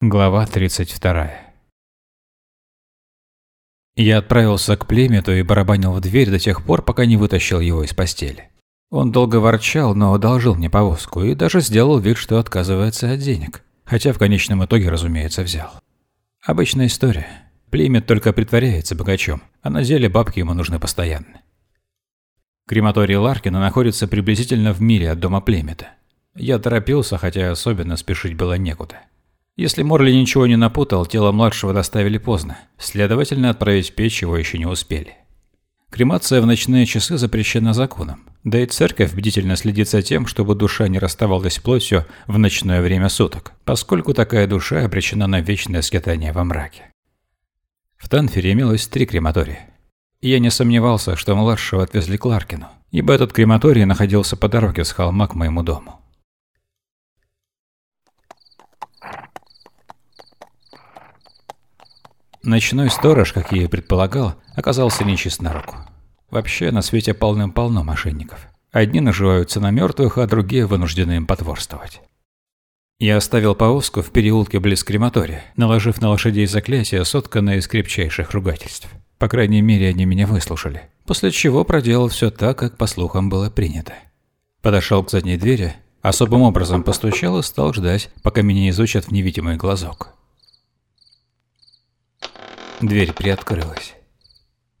Глава 32. Я отправился к племету и барабанил в дверь до тех пор, пока не вытащил его из постели. Он долго ворчал, но одолжил мне повозку и даже сделал вид, что отказывается от денег. Хотя в конечном итоге, разумеется, взял. Обычная история. Племет только притворяется богачом, а на деле бабки ему нужны постоянно. Крематорий Ларкина находится приблизительно в миле от дома племета. Я торопился, хотя особенно спешить было некуда. Если Морли ничего не напутал, тело младшего доставили поздно. Следовательно, отправить в печь его еще не успели. Кремация в ночные часы запрещена законом. Да и церковь бдительно следит за тем, чтобы душа не расставалась с плотью в ночное время суток, поскольку такая душа обречена на вечное скитание во мраке. В Танфере имелось три крематория. И я не сомневался, что младшего отвезли к Ларкину, ибо этот крематорий находился по дороге с холма к моему дому. Ночной сторож, как я и предполагал, оказался нечист на руку. Вообще, на свете полным-полно мошенников. Одни наживаются на мертвых, а другие вынуждены им потворствовать. Я оставил повозку в переулке близ крематория, наложив на лошадей заклятие, сотканное из крепчайших ругательств. По крайней мере, они меня выслушали. После чего проделал все так, как по слухам было принято. Подошел к задней двери, особым образом постучал и стал ждать, пока меня изучат в невидимый глазок. Дверь приоткрылась.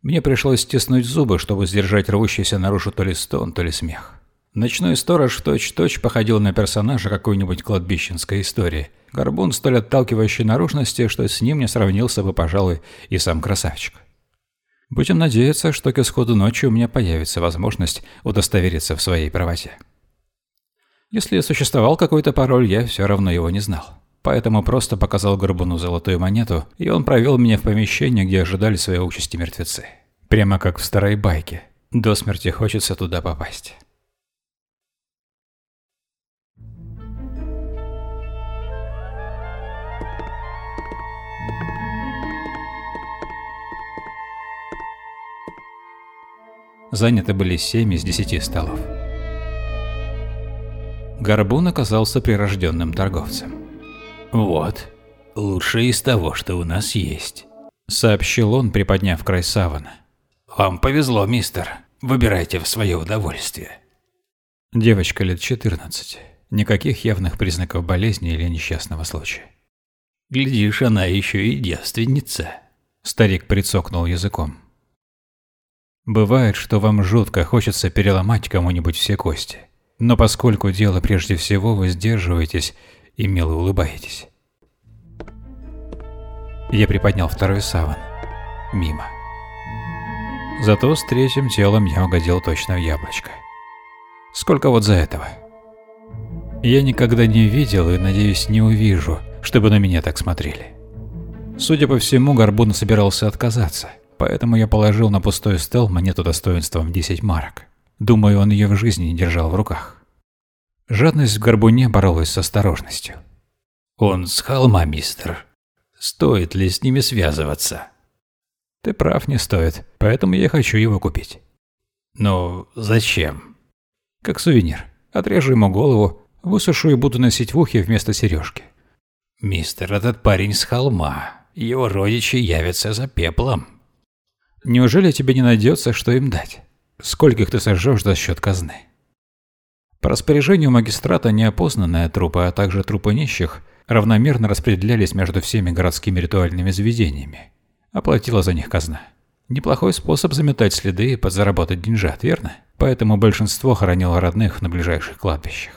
Мне пришлось стиснуть зубы, чтобы сдержать рвущийся наружу то ли стон, то ли смех. Ночной сторож в точь-точь походил на персонажа какой-нибудь кладбищенской истории. Горбун столь отталкивающей наружности, что с ним не сравнился бы, пожалуй, и сам красавчик. Будем надеяться, что к исходу ночи у меня появится возможность удостовериться в своей правоте. Если существовал какой-то пароль, я все равно его не знал поэтому просто показал Горбуну золотую монету, и он провел меня в помещение, где ожидали своей участи мертвецы. Прямо как в старой байке. До смерти хочется туда попасть. Заняты были семь из десяти столов. Горбун оказался прирожденным торговцем. «Вот, лучшее из того, что у нас есть», — сообщил он, приподняв край савана. «Вам повезло, мистер. Выбирайте в свое удовольствие». Девочка лет 14. Никаких явных признаков болезни или несчастного случая. «Глядишь, она еще и девственница», — старик прицокнул языком. Бывает, что вам жутко хочется переломать кому-нибудь все кости. Но поскольку дело прежде всего, вы сдерживаетесь и мило улыбаетесь. Я приподнял второй саван. Мимо. Зато с третьим телом я угодил точно в яблочко. Сколько вот за этого? Я никогда не видел и, надеюсь, не увижу, чтобы на меня так смотрели. Судя по всему, Горбун собирался отказаться, поэтому я положил на пустой стол монету достоинством 10 марок. Думаю, он ее в жизни не держал в руках. Жадность в горбуне боролась с осторожностью. «Он с холма, мистер. Стоит ли с ними связываться?» «Ты прав, не стоит, поэтому я хочу его купить». «Но зачем?» «Как сувенир. Отрежу ему голову, высушу и буду носить в ухе вместо сережки». «Мистер, этот парень с холма. Его родичи явятся за пеплом». «Неужели тебе не найдется, что им дать? Скольких ты сожжешь за счет казны?» По распоряжению магистрата неопознанные трупы, а также трупы нищих равномерно распределялись между всеми городскими ритуальными заведениями. Оплатила за них казна. Неплохой способ заметать следы и подзаработать деньжат, верно? Поэтому большинство хоронило родных на ближайших кладбищах.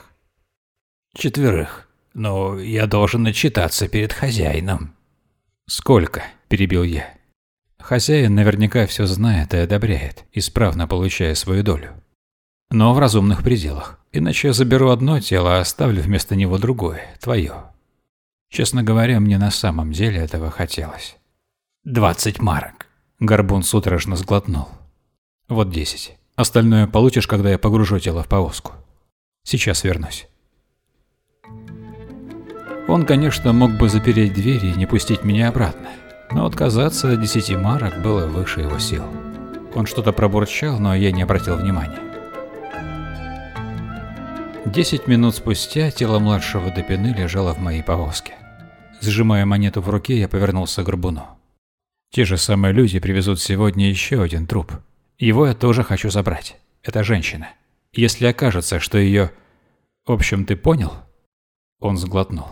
Четверых. Но я должен отчитаться перед хозяином. Сколько? Перебил я. Хозяин наверняка все знает и одобряет, исправно получая свою долю. Но в разумных пределах. Иначе я заберу одно тело, а оставлю вместо него другое, твое. Честно говоря, мне на самом деле этого хотелось. «Двадцать марок». Горбун судорожно сглотнул. «Вот десять. Остальное получишь, когда я погружу тело в повозку. Сейчас вернусь». Он, конечно, мог бы запереть двери и не пустить меня обратно, но отказаться от десяти марок было выше его сил. Он что-то пробурчал, но я не обратил внимания. Десять минут спустя тело младшего Депины лежало в моей повозке. Сжимая монету в руке, я повернулся к горбуну. Те же самые люди привезут сегодня еще один труп. Его я тоже хочу забрать. Это женщина. Если окажется, что ее... В общем, ты понял? Он сглотнул.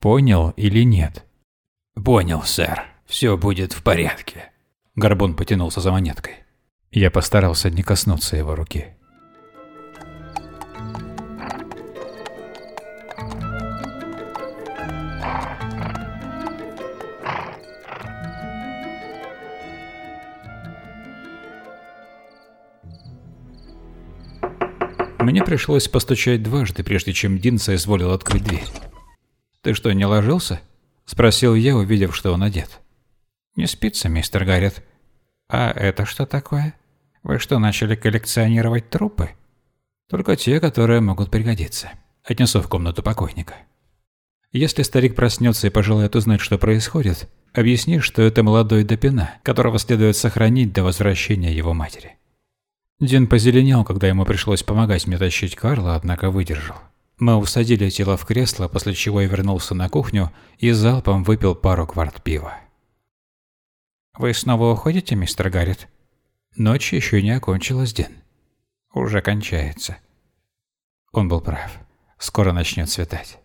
Понял или нет? Понял, сэр. Все будет в порядке. Горбун потянулся за монеткой. Я постарался не коснуться его руки. Мне пришлось постучать дважды, прежде чем Дин соизволил открыть дверь. «Ты что, не ложился?» – спросил я, увидев, что он одет. «Не спится, мистер Гаррет». «А это что такое? Вы что, начали коллекционировать трупы?» «Только те, которые могут пригодиться. Отнесу в комнату покойника». Если старик проснется и пожелает узнать, что происходит, объясни, что это молодой Допина, которого следует сохранить до возвращения его матери. Дин позеленел, когда ему пришлось помогать мне тащить Карла, однако выдержал. Мы усадили тело в кресло, после чего я вернулся на кухню и залпом выпил пару кварт пива. «Вы снова уходите, мистер Гаррет?» «Ночь еще не окончилась, Дин». «Уже кончается». Он был прав. Скоро начнет светать.